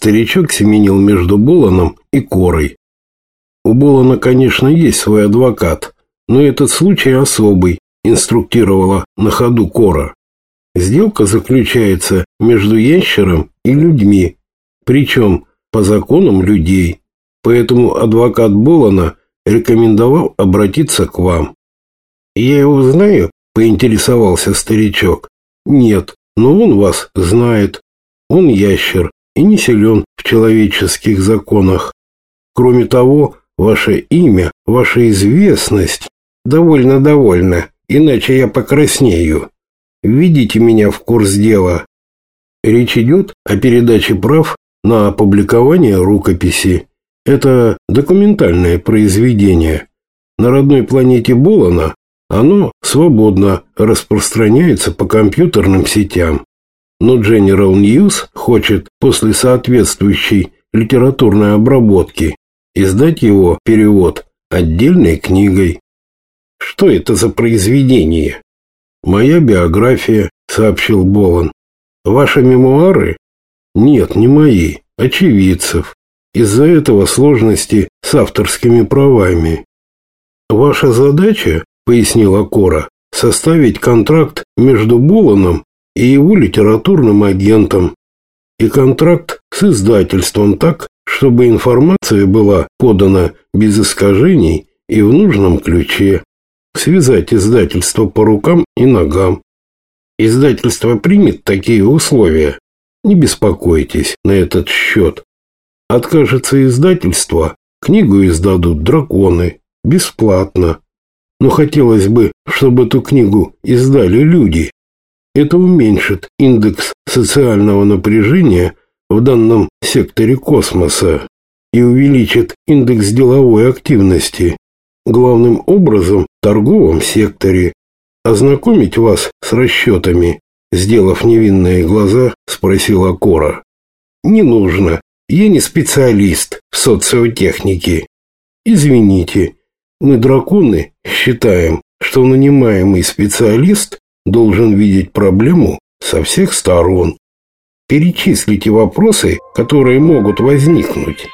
Старичок семенил между Боланом и Корой. У Болана, конечно, есть свой адвокат, но этот случай особый, инструктировала на ходу Кора. Сделка заключается между ящером и людьми, причем по законам людей. Поэтому адвокат Болана рекомендовал обратиться к вам. Я его знаю, поинтересовался старичок. Нет, но он вас знает. Он ящер и не силен в человеческих законах. Кроме того, ваше имя, ваша известность... Довольно, довольно, иначе я покраснею. Введите меня в курс дела. Речь идет о передаче прав на опубликование рукописи. Это документальное произведение. На родной планете Болана оно свободно распространяется по компьютерным сетям. Но General News хочет после соответствующей литературной обработки издать его перевод отдельной книгой. Что это за произведение? Моя биография, сообщил Болон. Ваши мемуары? Нет, не мои, очевидцев. Из-за этого сложности с авторскими правами. Ваша задача, пояснила Кора, составить контракт между Болоном и его литературным агентом. И контракт с издательством так, чтобы информация была подана без искажений и в нужном ключе. Связать издательство по рукам и ногам. Издательство примет такие условия. Не беспокойтесь на этот счет. Откажется издательство, книгу издадут драконы. Бесплатно. Но хотелось бы, чтобы эту книгу издали люди. Это уменьшит индекс социального напряжения в данном секторе космоса и увеличит индекс деловой активности, главным образом в торговом секторе. Ознакомить вас с расчетами, сделав невинные глаза, спросила Кора. Не нужно, я не специалист в социотехнике. Извините, мы драконы считаем, что нанимаемый специалист должен видеть проблему со всех сторон. Перечислите вопросы, которые могут возникнуть.